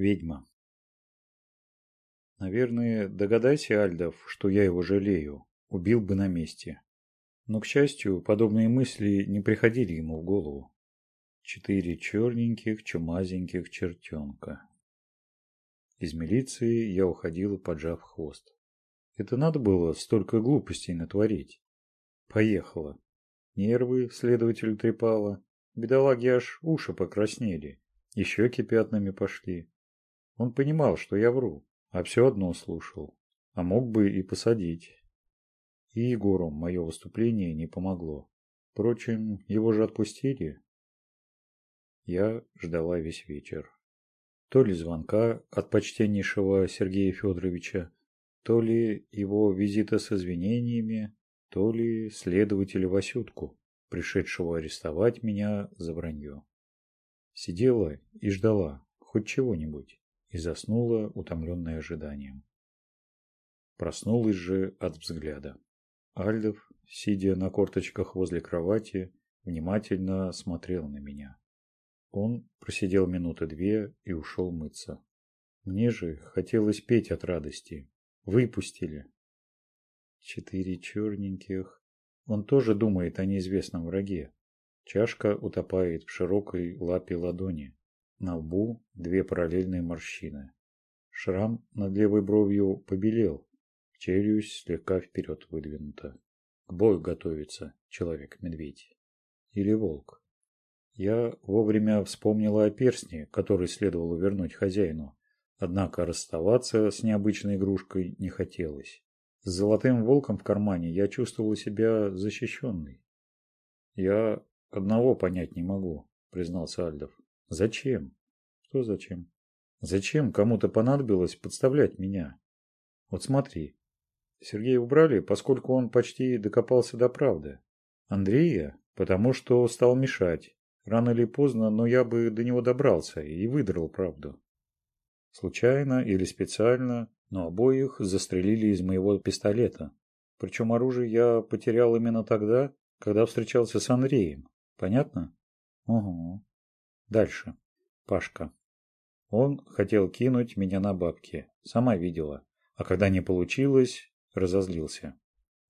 ведьма. Наверное, догадайся, Альдов, что я его жалею. Убил бы на месте. Но, к счастью, подобные мысли не приходили ему в голову. Четыре черненьких, чумазеньких чертенка. Из милиции я уходила, поджав хвост. Это надо было столько глупостей натворить. Поехала. Нервы следователь трепала. Бедолаги аж уши покраснели. И щеки пятнами пошли. Он понимал, что я вру, а все одно слушал, а мог бы и посадить. И Егору мое выступление не помогло. Впрочем, его же отпустили. Я ждала весь вечер. То ли звонка от почтеннейшего Сергея Федоровича, то ли его визита с извинениями, то ли следователя Васютку, пришедшего арестовать меня за вранье. Сидела и ждала хоть чего-нибудь и заснула, утомленная ожиданием. Проснулась же от взгляда. Альдов, сидя на корточках возле кровати, внимательно смотрел на меня. Он просидел минуты две и ушел мыться. Мне же хотелось петь от радости. Выпустили. Четыре черненьких. Он тоже думает о неизвестном враге. Чашка утопает в широкой лапе ладони. На лбу две параллельные морщины. Шрам над левой бровью побелел, челюсть слегка вперед выдвинута. К бою готовится человек-медведь. Или волк. Я вовремя вспомнила о перстне, который следовало вернуть хозяину. Однако расставаться с необычной игрушкой не хотелось. С золотым волком в кармане я чувствовала себя защищенной. «Я одного понять не могу», — признался Альдов. Зачем? Что зачем? Зачем кому-то понадобилось подставлять меня? Вот смотри. Сергея убрали, поскольку он почти докопался до правды. Андрея, потому что стал мешать. Рано или поздно, но я бы до него добрался и выдрал правду. Случайно или специально, но обоих застрелили из моего пистолета. Причем оружие я потерял именно тогда, когда встречался с Андреем. Понятно? Угу дальше. Пашка. Он хотел кинуть меня на бабки. Сама видела. А когда не получилось разозлился.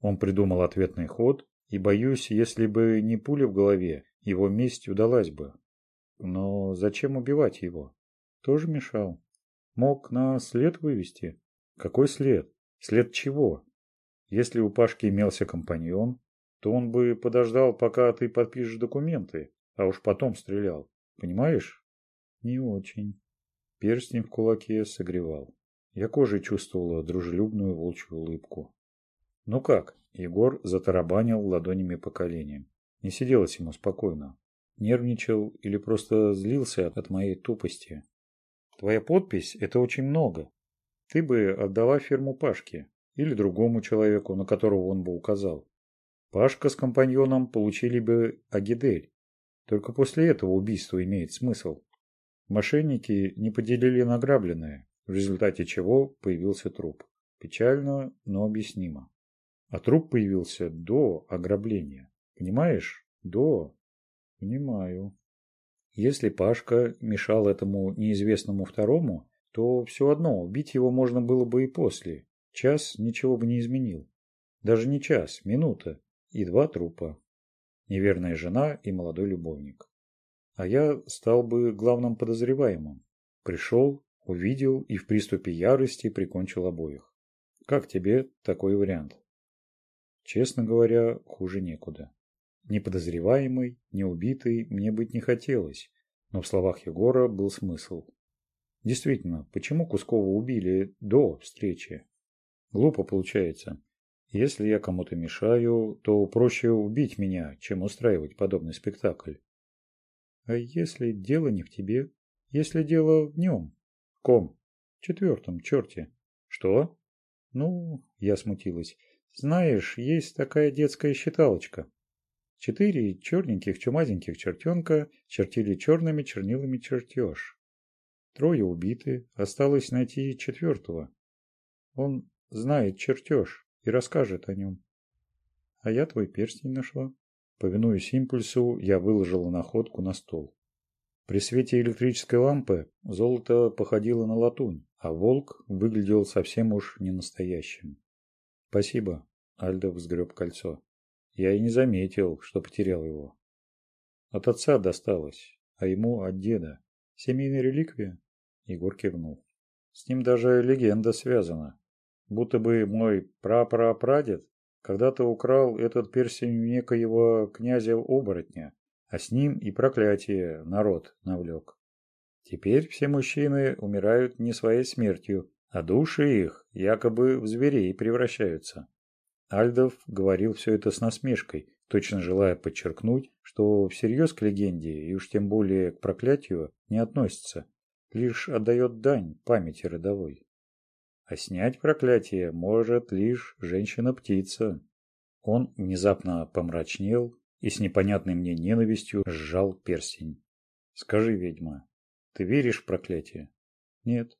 Он придумал ответный ход и боюсь если бы не пуля в голове его месть удалась бы. Но зачем убивать его? Тоже мешал. Мог на след вывести? Какой след? След чего? Если у пашки имелся компаньон то он бы подождал пока ты подпишешь документы а уж потом стрелял понимаешь? Не очень. Перстень в кулаке согревал. Я кожей чувствовала дружелюбную волчью улыбку. Ну как? Егор затарабанил ладонями по коленям. Не сиделось ему спокойно. Нервничал или просто злился от моей тупости? Твоя подпись это очень много. Ты бы отдала фирму пашке или другому человеку на которого он бы указал. Пашка с компаньоном получили бы агидель. Только после этого убийство имеет смысл. Мошенники не поделили награбленное, в результате чего появился труп. Печально, но объяснимо. А труп появился до ограбления. Понимаешь? До. Понимаю. Если Пашка мешал этому неизвестному второму, то все одно убить его можно было бы и после. Час ничего бы не изменил. Даже не час, минута. И два трупа неверная жена и молодой любовник. А я стал бы главным подозреваемым. Пришел, увидел и в приступе ярости прикончил обоих. Как тебе такой вариант? Честно говоря, хуже некуда. Неподозреваемый, неубитый мне быть не хотелось, но в словах Егора был смысл. Действительно, почему Кускова убили до встречи? Глупо получается. Если я кому-то мешаю, то проще убить меня, чем устраивать подобный спектакль. А если дело не в тебе? Если дело в нем? Ком? Четвертом, черте. Что? Ну, я смутилась. Знаешь, есть такая детская считалочка. Четыре черненьких чумазеньких чертенка чертили черными чернилами чертеж. Трое убиты, осталось найти четвертого. Он знает чертеж и расскажет о нем. А я твой перстень нашла. Повинуясь импульсу, я выложила находку на стол. При свете электрической лампы золото походило на латунь, а волк выглядел совсем уж ненастоящим. Спасибо, Альда взгреб кольцо. Я и не заметил, что потерял его. От отца досталось, а ему от деда. Семейная реликвия? Егор кивнул. С ним даже легенда связана будто бы мой прапрапрадед когда-то украл этот перстень у некоего князя-оборотня, а с ним и проклятие народ навлек. Теперь все мужчины умирают не своей смертью, а души их якобы в зверей превращаются. Альдов говорил все это с насмешкой, точно желая подчеркнуть, что всерьез к легенде и уж тем более к проклятию не относится, лишь отдает дань памяти родовой а снять проклятие может лишь женщина-птица. Он внезапно помрачнел и с непонятной мне ненавистью сжал перстень. Скажи, ведьма, ты веришь в проклятие? Нет.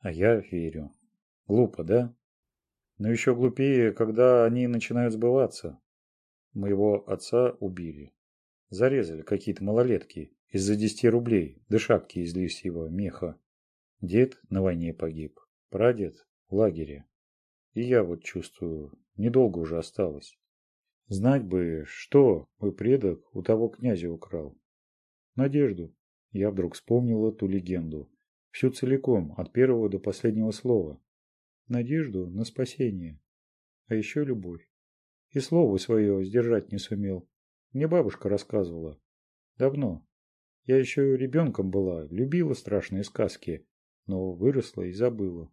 А я верю. Глупо, да? Но еще глупее, когда они начинают сбываться. Моего отца убили. Зарезали какие-то малолетки из-за десяти рублей, До шапки из лисьего меха. Дед на войне погиб. Прадед лагере. И я вот чувствую, недолго уже осталось. Знать бы, что мой предок у того князя украл. Надежду. Я вдруг вспомнил эту легенду. Всю целиком, от первого до последнего слова. Надежду на спасение. А еще любовь. И слово свое сдержать не сумел. Мне бабушка рассказывала. Давно. Я еще ребенком была, любила страшные сказки, но выросла и забыла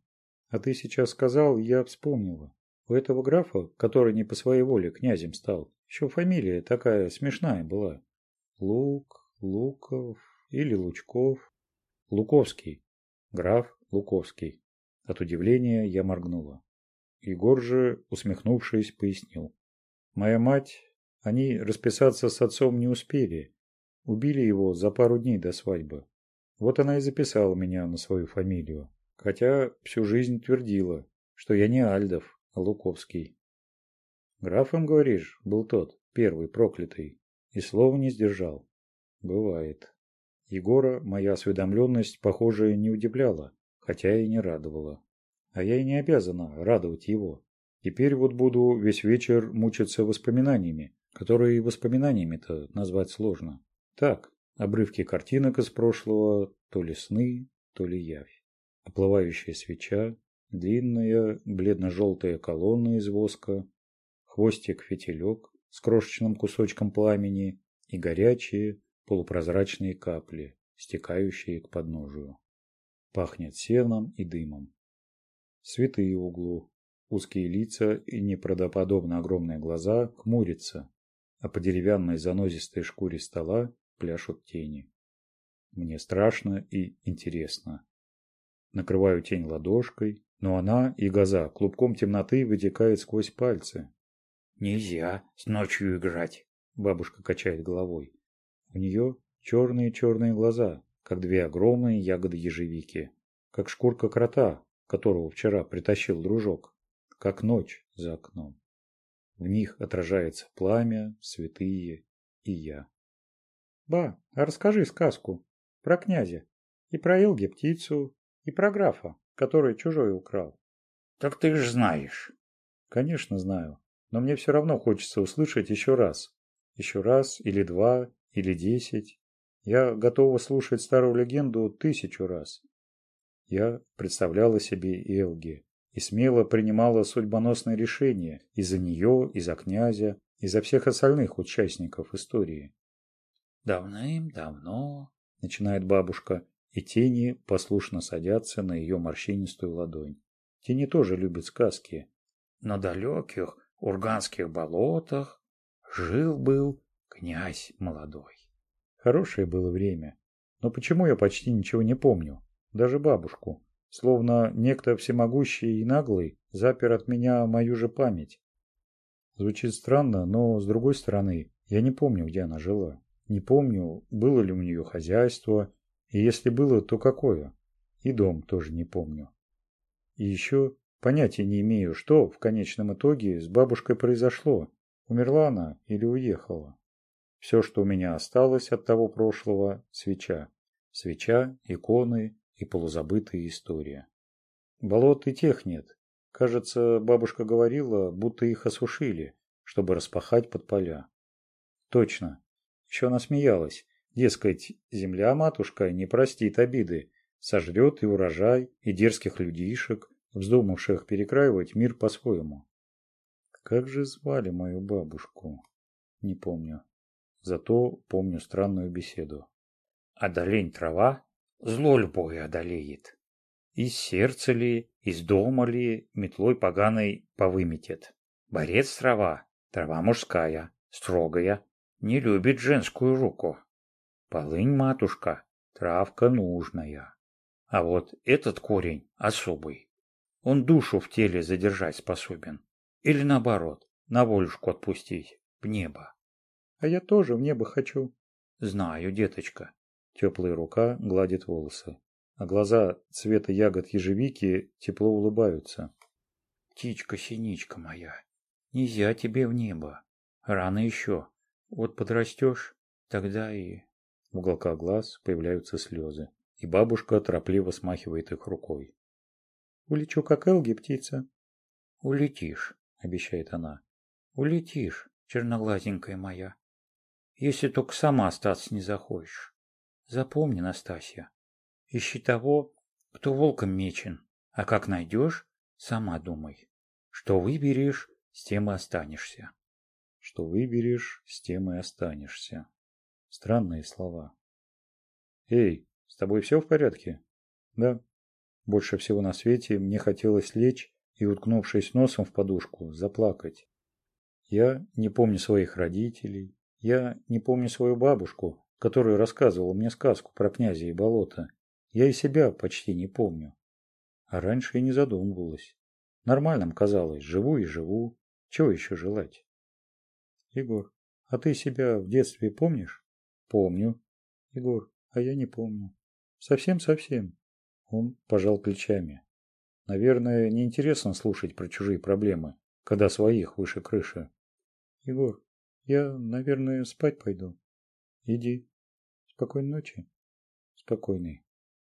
а ты сейчас сказал, я вспомнила. У этого графа, который не по своей воле князем стал, еще фамилия такая смешная была. Лук, Луков или Лучков. Луковский. Граф Луковский. От удивления я моргнула. Егор же, усмехнувшись, пояснил. Моя мать, они расписаться с отцом не успели. Убили его за пару дней до свадьбы. Вот она и записала меня на свою фамилию хотя всю жизнь твердила, что я не Альдов, а Луковский. Графом, говоришь, был тот, первый, проклятый, и слова не сдержал. Бывает. Егора моя осведомленность, похоже, не удивляла, хотя и не радовала. А я и не обязана радовать его. Теперь вот буду весь вечер мучиться воспоминаниями, которые воспоминаниями-то назвать сложно. Так, обрывки картинок из прошлого, то ли сны, то ли явь. Оплывающая свеча, длинная бледно-желтая колонна из воска, хвостик-фитилек с крошечным кусочком пламени и горячие полупрозрачные капли, стекающие к подножию. Пахнет сеном и дымом. Святые в углу, узкие лица и неправдоподобно огромные глаза хмурятся, а по деревянной занозистой шкуре стола пляшут тени. Мне страшно и интересно накрываю тень ладошкой, но она и газа клубком темноты вытекает сквозь пальцы. «Нельзя с ночью играть», — бабушка качает головой. У нее черные-черные глаза, как две огромные ягоды ежевики, как шкурка крота, которого вчера притащил дружок, как ночь за окном. В них отражается пламя, святые и я. «Ба, а расскажи сказку про князя и про Илги птицу, и прографа, который чужой украл. Так ты же знаешь. Конечно, знаю. Но мне все равно хочется услышать еще раз. Еще раз, или два, или десять. Я готова слушать старую легенду тысячу раз. Я представляла себе Элги и смело принимала судьбоносные решения и за нее, и за князя, и за всех остальных участников истории. «Давным-давно», — начинает бабушка, и тени послушно садятся на ее морщинистую ладонь. Тени тоже любят сказки. На далеких урганских болотах жил-был князь молодой. Хорошее было время. Но почему я почти ничего не помню? Даже бабушку. Словно некто всемогущий и наглый запер от меня мою же память. Звучит странно, но с другой стороны, я не помню, где она жила. Не помню, было ли у нее хозяйство, и если было, то какое? И дом тоже не помню. И еще понятия не имею, что в конечном итоге с бабушкой произошло. Умерла она или уехала? Все, что у меня осталось от того прошлого – свеча. Свеча, иконы и полузабытая история. Болот и тех нет. Кажется, бабушка говорила, будто их осушили, чтобы распахать под поля. Точно. Еще она смеялась, Дескать, земля, матушка, не простит обиды, сожрет и урожай, и дерзких людишек, вздумавших перекраивать мир по-своему. Как же звали мою бабушку? Не помню. Зато помню странную беседу. Одолень трава, зло любое одолеет. Из сердца ли, из дома ли метлой поганой повыметет. Борец трава, трава мужская, строгая, не любит женскую руку. Полынь, матушка, травка нужная. А вот этот корень особый. Он душу в теле задержать способен. Или наоборот, на волюшку отпустить, в небо. А я тоже в небо хочу. Знаю, деточка. Теплая рука гладит волосы. А глаза цвета ягод ежевики тепло улыбаются. Птичка-синичка моя, нельзя тебе в небо. Рано еще. Вот подрастешь, тогда и... В уголках глаз появляются слезы, и бабушка торопливо смахивает их рукой. «Улечу, как Элги, птица!» «Улетишь», — обещает она. «Улетишь, черноглазенькая моя, если только сама остаться не захочешь. Запомни, Настасья, ищи того, кто волком мечен, а как найдешь, сама думай. Что выберешь, с тем и останешься». «Что выберешь, с тем и останешься», Странные слова. «Эй, с тобой все в порядке?» «Да». Больше всего на свете мне хотелось лечь и, уткнувшись носом в подушку, заплакать. Я не помню своих родителей, я не помню свою бабушку, которая рассказывала мне сказку про князя и болото. Я и себя почти не помню. А раньше и не задумывалась. Нормальным казалось, живу и живу. Чего еще желать? Егор, а ты себя в детстве помнишь? помню. Егор а я не помню. Совсем совсем. Он пожал плечами. Наверное неинтересно слушать про чужие проблемы когда своих выше крыши. Егор я наверное спать пойду. Иди. Спокойной ночи. Спокойной.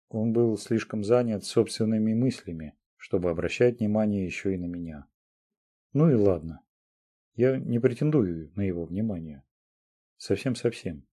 Он был слишком занят собственными мыслями чтобы обращать внимание еще и на меня. Ну и ладно. Я не претендую на его внимание. Совсем совсем.